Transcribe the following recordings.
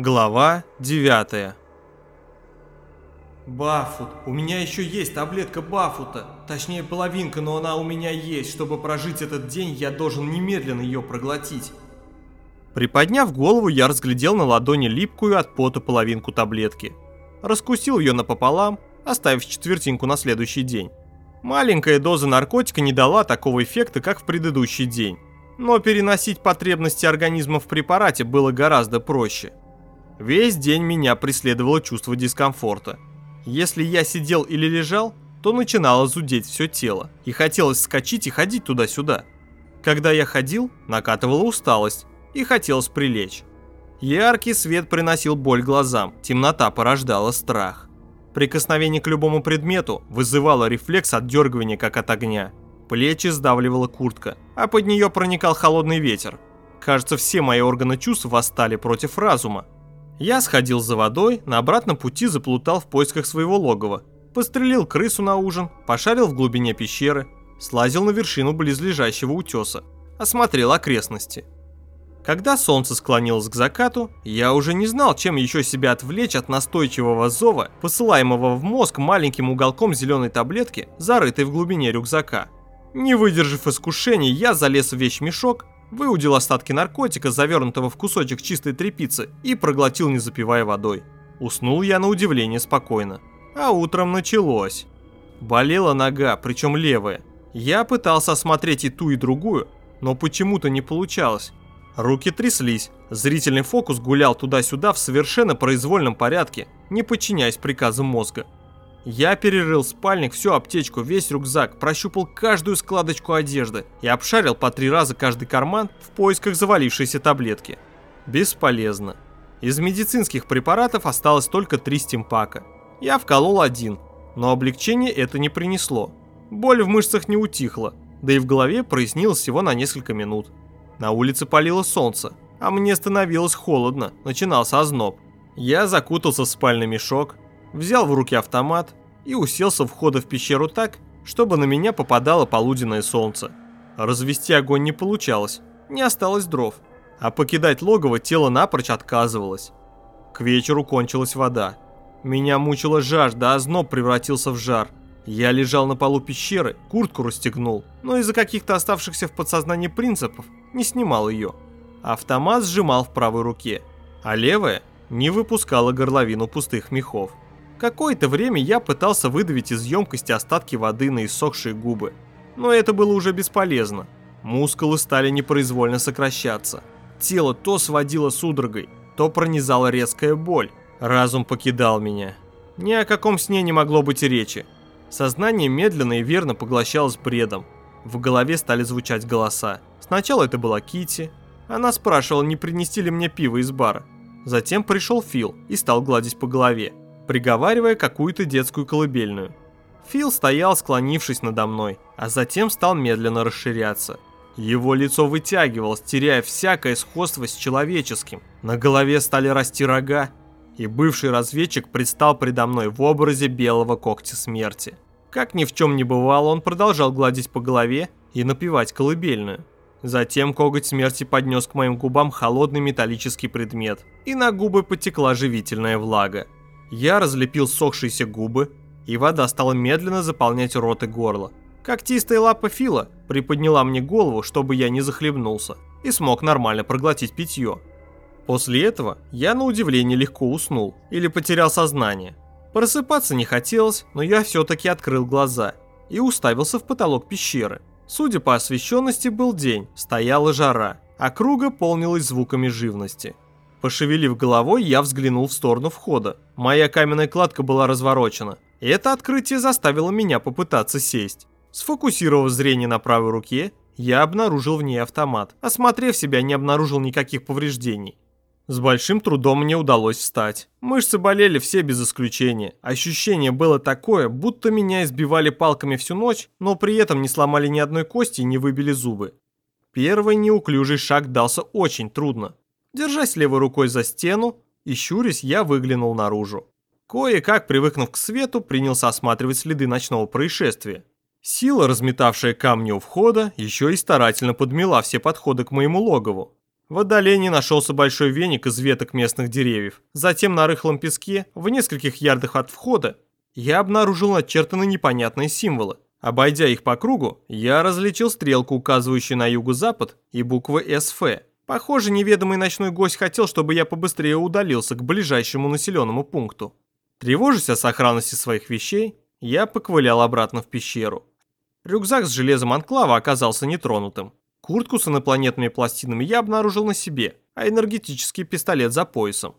Глава 9 Бафут, у меня еще есть таблетка Бафута. Точнее половинка, но она у меня есть. Чтобы прожить этот день, я должен немедленно ее проглотить. Приподняв голову, я разглядел на ладони липкую от пота половинку таблетки. Раскусил ее напополам, оставив четвертинку на следующий день. Маленькая доза наркотика не дала такого эффекта, как в предыдущий день. Но переносить потребности организма в препарате было гораздо проще. Весь день меня преследовало чувство дискомфорта. Если я сидел или лежал, то начинало зудеть все тело, и хотелось скачать и ходить туда-сюда. Когда я ходил, накатывала усталость, и хотелось прилечь. Яркий свет приносил боль глазам, темнота порождала страх. Прикосновение к любому предмету вызывало рефлекс отдергивания, как от огня. Плечи сдавливала куртка, а под нее проникал холодный ветер. Кажется, все мои органы чувств восстали против разума. Я сходил за водой, на обратном пути заплутал в поисках своего логова. Пострелил крысу на ужин, пошарил в глубине пещеры, слазил на вершину близлежащего утеса, осмотрел окрестности. Когда солнце склонилось к закату, я уже не знал, чем еще себя отвлечь от настойчивого зова, посылаемого в мозг маленьким уголком зеленой таблетки, зарытой в глубине рюкзака. Не выдержав искушений, я залез в вещмешок, выудил остатки наркотика, завернутого в кусочек чистой тряпицы, и проглотил, не запивая водой. Уснул я на удивление спокойно. А утром началось. Болела нога, причем левая. Я пытался осмотреть и ту, и другую, но почему-то не получалось. Руки тряслись, зрительный фокус гулял туда-сюда в совершенно произвольном порядке, не подчиняясь приказам мозга. Я перерыл спальник, всю аптечку, весь рюкзак, прощупал каждую складочку одежды и обшарил по три раза каждый карман в поисках завалившейся таблетки. Бесполезно. Из медицинских препаратов осталось только три стимпака. Я вколол один, но облегчение это не принесло. Боль в мышцах не утихла, да и в голове прояснилось всего на несколько минут. На улице палило солнце, а мне становилось холодно, начинался озноб. Я закутался в спальный мешок, взял в руки автомат и уселся в входа в пещеру так, чтобы на меня попадало полуденное солнце. Развести огонь не получалось, не осталось дров, а покидать логово тело напрочь отказывалось. К вечеру кончилась вода. Меня мучила жажда, а зноб превратился в жар. Я лежал на полу пещеры, куртку расстегнул, но из-за каких-то оставшихся в подсознании принципов не снимал ее. Автомат сжимал в правой руке, а левая не выпускала горловину пустых мехов. Какое-то время я пытался выдавить из емкости остатки воды на иссохшие губы, но это было уже бесполезно. Мускулы стали непроизвольно сокращаться. Тело то сводило судорогой, то пронизала резкая боль. Разум покидал меня. Ни о каком сне не могло быть и речи. Сознание медленно и верно поглощалось бредом. В голове стали звучать голоса. Сначала это была Кити. Она спрашивала, не принести ли мне пиво из бара. Затем пришел Фил и стал гладить по голове, приговаривая какую-то детскую колыбельную. Фил стоял, склонившись надо мной, а затем стал медленно расширяться. Его лицо вытягивалось, теряя всякое сходство с человеческим. На голове стали расти рога, и бывший разведчик предстал предо мной в образе белого когтя смерти. Как ни в чем не бывало, он продолжал гладить по голове и напевать колыбельную. Затем коготь смерти поднес к моим губам холодный металлический предмет, и на губы потекла живительная влага. Я разлепил сохшиеся губы, и вода стала медленно заполнять рот и горло. Когтистая лапа Фила приподняла мне голову, чтобы я не захлебнулся, и смог нормально проглотить питье. После этого я на удивление легко уснул или потерял сознание. Просыпаться не хотелось, но я все-таки открыл глаза и уставился в потолок пещеры. Судя по освещенности, был день, стояла жара, а круга полнилась звуками живности. Пошевелив головой, я взглянул в сторону входа. Моя каменная кладка была разворочена. И это открытие заставило меня попытаться сесть. Сфокусировав зрение на правой руке, я обнаружил в ней автомат. Осмотрев себя, не обнаружил никаких повреждений. С большим трудом мне удалось встать. Мышцы болели все без исключения. Ощущение было такое, будто меня избивали палками всю ночь, но при этом не сломали ни одной кости и не выбили зубы. Первый неуклюжий шаг дался очень трудно. Держась левой рукой за стену и щурясь, я выглянул наружу. Кое-как, привыкнув к свету, принялся осматривать следы ночного происшествия. Сила, разметавшая камни у входа, еще и старательно подмела все подходы к моему логову. В отдалении нашелся большой веник из веток местных деревьев. Затем на рыхлом песке, в нескольких ярдах от входа, я обнаружил начертанные непонятные символы. Обойдя их по кругу, я различил стрелку, указывающую на юго-запад, и буквы СФ. Похоже, неведомый ночной гость хотел, чтобы я побыстрее удалился к ближайшему населенному пункту. Тревожась о сохранности своих вещей, я поковылял обратно в пещеру. Рюкзак с железом анклава оказался нетронутым. Куртку с инопланетными пластинами я обнаружил на себе, а энергетический пистолет за поясом.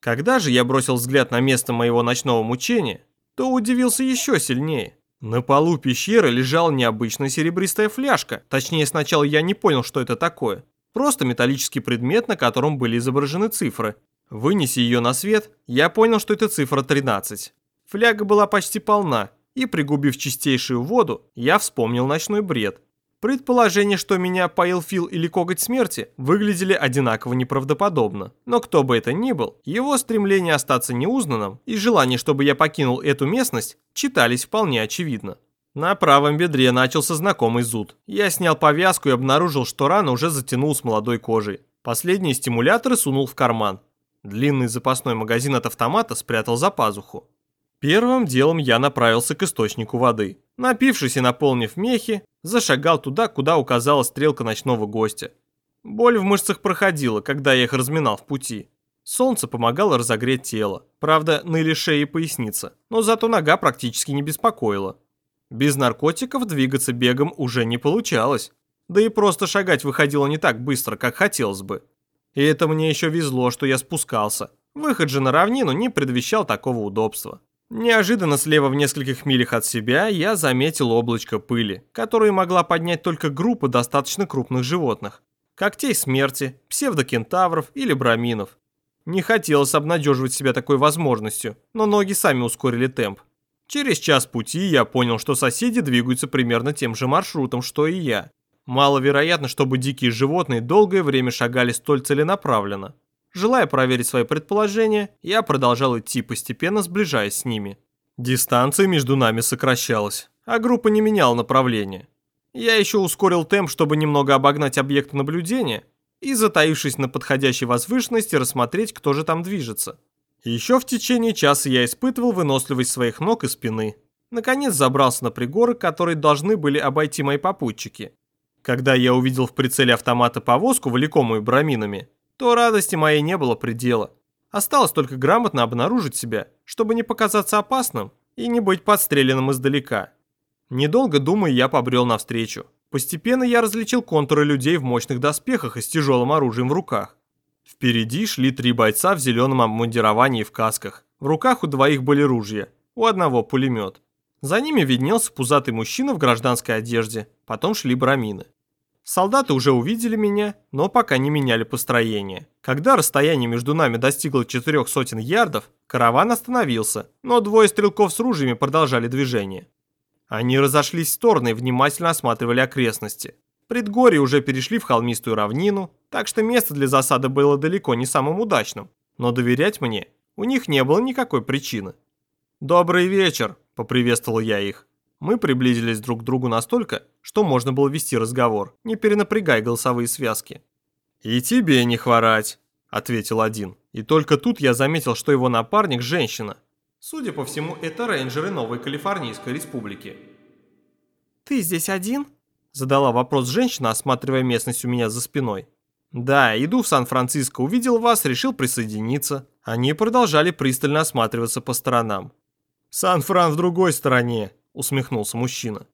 Когда же я бросил взгляд на место моего ночного мучения, то удивился еще сильнее. На полу пещеры лежала необычная серебристая фляжка. Точнее, сначала я не понял, что это такое. Просто металлический предмет, на котором были изображены цифры. Вынеси ее на свет, я понял, что это цифра 13. Фляга была почти полна, и пригубив чистейшую воду, я вспомнил ночной бред. Предположение, что меня поил Фил или коготь смерти, выглядели одинаково неправдоподобно. Но кто бы это ни был, его стремление остаться неузнанным и желание, чтобы я покинул эту местность, читались вполне очевидно. На правом бедре начался знакомый зуд. Я снял повязку и обнаружил, что рана уже затянул с молодой кожей. Последние стимуляторы сунул в карман. Длинный запасной магазин от автомата спрятал за пазуху. Первым делом я направился к источнику воды. Напившись и наполнив мехи, зашагал туда, куда указала стрелка ночного гостя. Боль в мышцах проходила, когда я их разминал в пути. Солнце помогало разогреть тело. Правда, ныли шея и поясница, но зато нога практически не беспокоила. Без наркотиков двигаться бегом уже не получалось. Да и просто шагать выходило не так быстро, как хотелось бы. И это мне еще везло, что я спускался. Выход же на равнину не предвещал такого удобства. Неожиданно слева в нескольких милях от себя я заметил облачко пыли, которое могла поднять только группа достаточно крупных животных. Когтей смерти, псевдокентавров или браминов. Не хотелось обнадеживать себя такой возможностью, но ноги сами ускорили темп. Через час пути я понял, что соседи двигаются примерно тем же маршрутом, что и я. Маловероятно, чтобы дикие животные долгое время шагали столь целенаправленно. Желая проверить свои предположения, я продолжал идти, постепенно сближаясь с ними. Дистанция между нами сокращалась, а группа не меняла направления. Я еще ускорил темп, чтобы немного обогнать объект наблюдения и, затаившись на подходящей возвышенности, рассмотреть, кто же там движется. Еще в течение часа я испытывал выносливость своих ног и спины. Наконец забрался на пригорок, которые должны были обойти мои попутчики. Когда я увидел в прицеле автомата повозку, влекомую браминами, то радости моей не было предела. Осталось только грамотно обнаружить себя, чтобы не показаться опасным и не быть подстреленным издалека. Недолго думая, я побрел навстречу. Постепенно я различил контуры людей в мощных доспехах и с тяжелым оружием в руках. Впереди шли три бойца в зеленом обмундировании в касках. В руках у двоих были ружья, у одного пулемет. За ними виднелся пузатый мужчина в гражданской одежде, потом шли брамины. Солдаты уже увидели меня, но пока не меняли построение. Когда расстояние между нами достигло четырех сотен ярдов, караван остановился, но двое стрелков с ружьями продолжали движение. Они разошлись в стороны и внимательно осматривали окрестности. Предгорье уже перешли в холмистую равнину, так что место для засады было далеко не самым удачным, но доверять мне у них не было никакой причины. «Добрый вечер», — поприветствовал я их. Мы приблизились друг к другу настолько, что можно было вести разговор, не перенапрягая голосовые связки. «И тебе не хворать», — ответил один. И только тут я заметил, что его напарник – женщина. Судя по всему, это рейнджеры Новой Калифорнийской Республики. «Ты здесь один?» – задала вопрос женщина, осматривая местность у меня за спиной. «Да, иду в Сан-Франциско, увидел вас, решил присоединиться». Они продолжали пристально осматриваться по сторонам. «Сан-Фран в другой стороне», усмехнулся мужчина.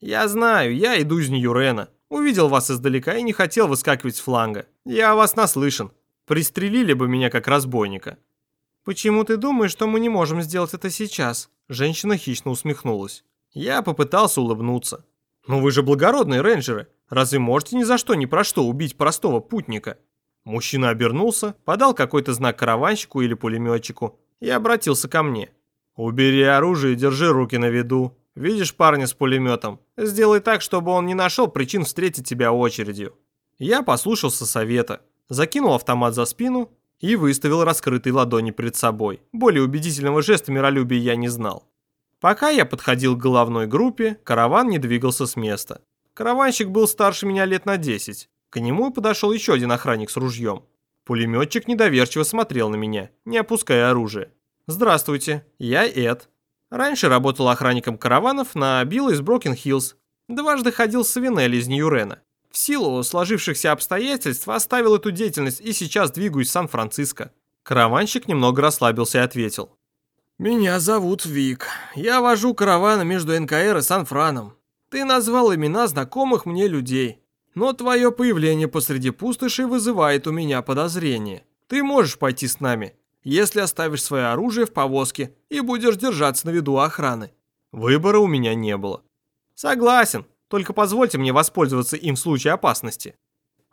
«Я знаю, я иду из Нью-Рена. Увидел вас издалека и не хотел выскакивать с фланга. Я вас наслышан. Пристрелили бы меня как разбойника». «Почему ты думаешь, что мы не можем сделать это сейчас?» Женщина хищно усмехнулась. Я попытался улыбнуться. «Но вы же благородные рейнджеры. Разве можете ни за что ни про что убить простого путника?» Мужчина обернулся, подал какой-то знак караванщику или пулеметчику и обратился ко мне. «Убери оружие и держи руки на виду. Видишь парня с пулеметом? Сделай так, чтобы он не нашел причин встретить тебя очередью. Я послушался совета, закинул автомат за спину и выставил раскрытые ладони перед собой. Более убедительного жеста миролюбия я не знал. Пока я подходил к головной группе, караван не двигался с места. Караванщик был старше меня лет на 10. К нему подошел еще один охранник с ружьем. Пулеметчик недоверчиво смотрел на меня, не опуская оружие. «Здравствуйте, я Эд. Раньше работал охранником караванов на Билл из Брокен-Хиллз. Дважды ходил с Савинелли из Нью-Рена. В силу сложившихся обстоятельств оставил эту деятельность и сейчас двигаюсь в Сан-Франциско». Караванщик немного расслабился и ответил. «Меня зовут Вик. Я вожу караваны между НКР и Сан-Франом. Ты назвал имена знакомых мне людей. Но твое появление посреди пустоши вызывает у меня подозрение. Ты можешь пойти с нами, если оставишь свое оружие в повозке и будешь держаться на виду охраны. Выбора у меня не было. Согласен, только позвольте мне воспользоваться им в случае опасности.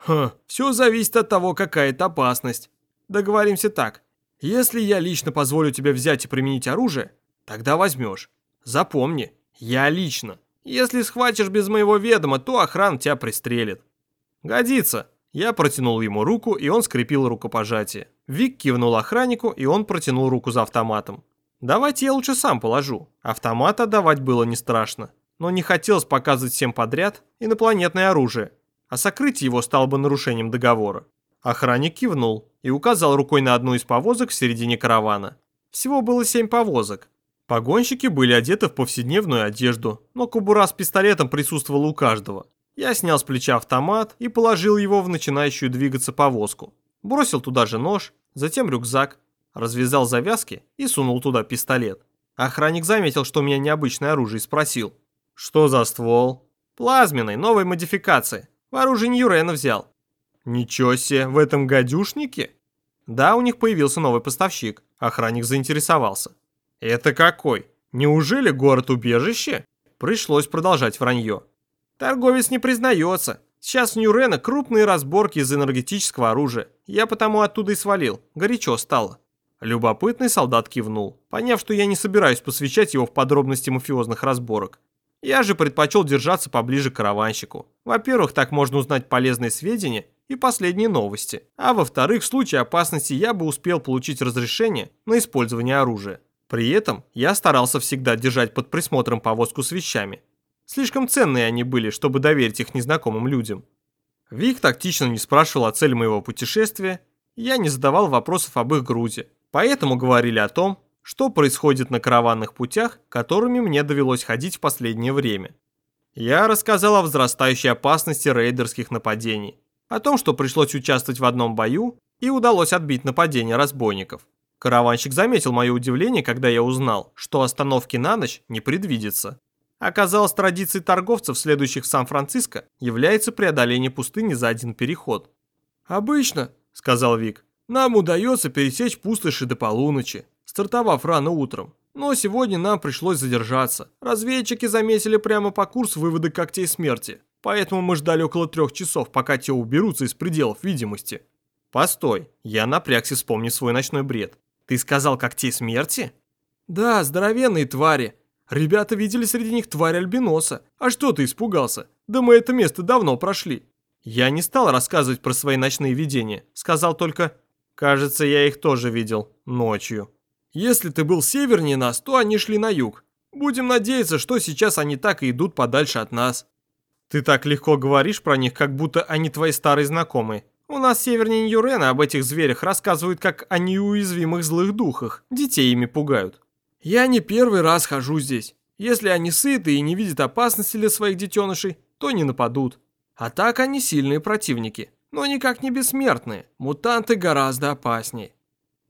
Хм, все зависит от того, какая это опасность. Договоримся так. Если я лично позволю тебе взять и применить оружие, тогда возьмешь. Запомни, я лично. Если схватишь без моего ведома, то охрана тебя пристрелит. Годится. Я протянул ему руку, и он скрепил рукопожатие. Вик кивнул охраннику, и он протянул руку за автоматом. Давайте я лучше сам положу. Автомат отдавать было не страшно, но не хотелось показывать всем подряд инопланетное оружие, а сокрытие его стало бы нарушением договора. Охранник кивнул и указал рукой на одну из повозок в середине каравана. Всего было семь повозок, Погонщики были одеты в повседневную одежду, но кобура с пистолетом присутствовала у каждого. Я снял с плеча автомат и положил его в начинающую двигаться повозку. Бросил туда же нож, затем рюкзак, развязал завязки и сунул туда пистолет. Охранник заметил, что у меня необычное оружие и спросил. «Что за ствол?» «Плазменный, новой модификации. В оружие Ньюрена взял». «Ничего себе, в этом гадюшнике?» Да, у них появился новый поставщик. Охранник заинтересовался. «Это какой? Неужели город-убежище?» Пришлось продолжать вранье. Торговец не признается. Сейчас в Нью-Рена крупные разборки из энергетического оружия. Я потому оттуда и свалил. Горячо стало. Любопытный солдат кивнул, поняв, что я не собираюсь посвящать его в подробности мафиозных разборок. Я же предпочел держаться поближе к караванщику. Во-первых, так можно узнать полезные сведения и последние новости. А во-вторых, в случае опасности я бы успел получить разрешение на использование оружия. При этом я старался всегда держать под присмотром повозку с вещами. Слишком ценные они были, чтобы доверить их незнакомым людям. Вик тактично не спрашивал о цели моего путешествия, я не задавал вопросов об их грузе. Поэтому говорили о том, что происходит на караванных путях, которыми мне довелось ходить в последнее время. Я рассказал о возрастающей опасности рейдерских нападений, о том, что пришлось участвовать в одном бою и удалось отбить нападение разбойников. Караванщик заметил мое удивление, когда я узнал, что остановки на ночь не предвидится. Оказалось, традицией торговцев, следующих в Сан-Франциско, является преодоление пустыни за один переход. «Обычно», — сказал Вик, — «нам удается пересечь пустоши до полуночи, стартовав рано утром. Но сегодня нам пришлось задержаться. Разведчики заметили прямо по курсу выводы когтей смерти, поэтому мы ждали около трех часов, пока те уберутся из пределов видимости». «Постой, я напрягся, вспомнив свой ночной бред. Ты сказал когтей смерти? Да, здоровенные твари. Ребята видели среди них тварь альбиноса. А что ты испугался? Да мы это место давно прошли. Я не стал рассказывать про свои ночные видения. Сказал только, кажется, я их тоже видел ночью. Если ты был севернее нас, то они шли на юг. Будем надеяться, что сейчас они так и идут подальше от нас. Ты так легко говоришь про них, как будто они твои старые знакомые. У нас севернее Ньюрена об этих зверях рассказывают как о неуязвимых злых духах. Детей ими пугают. Я не первый раз хожу здесь. Если они сыты и не видят опасности для своих детенышей, то не нападут. А так они сильные противники, но никак не бессмертные. Мутанты гораздо опаснее.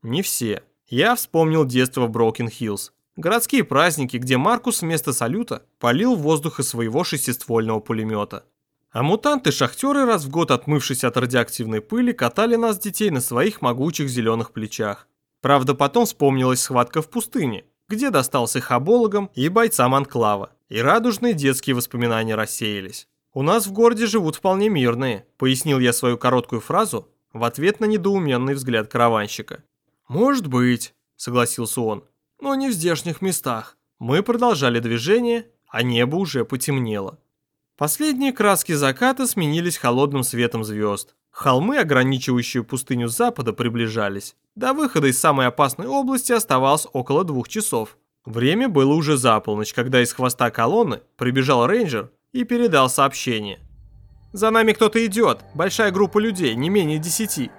Не все. Я вспомнил детство в Брокен-Хиллз. Городские праздники, где Маркус вместо салюта полил воздух из своего шестиствольного пулемета. А мутанты-шахтеры, раз в год отмывшись от радиоактивной пыли, катали нас, детей, на своих могучих зеленых плечах. Правда, потом вспомнилась схватка в пустыне, где достался хабологам и бойцам Анклава, и радужные детские воспоминания рассеялись. «У нас в городе живут вполне мирные», — пояснил я свою короткую фразу в ответ на недоуменный взгляд караванщика. «Может быть», — согласился он, — «но не в здешних местах». Мы продолжали движение, а небо уже потемнело. Последние краски заката сменились холодным светом звезд. Холмы, ограничивающие пустыню запада, приближались. До выхода из самой опасной области оставалось около двух часов. Время было уже за полночь, когда из хвоста колонны прибежал рейнджер и передал сообщение. За нами кто-то идет, большая группа людей, не менее десяти.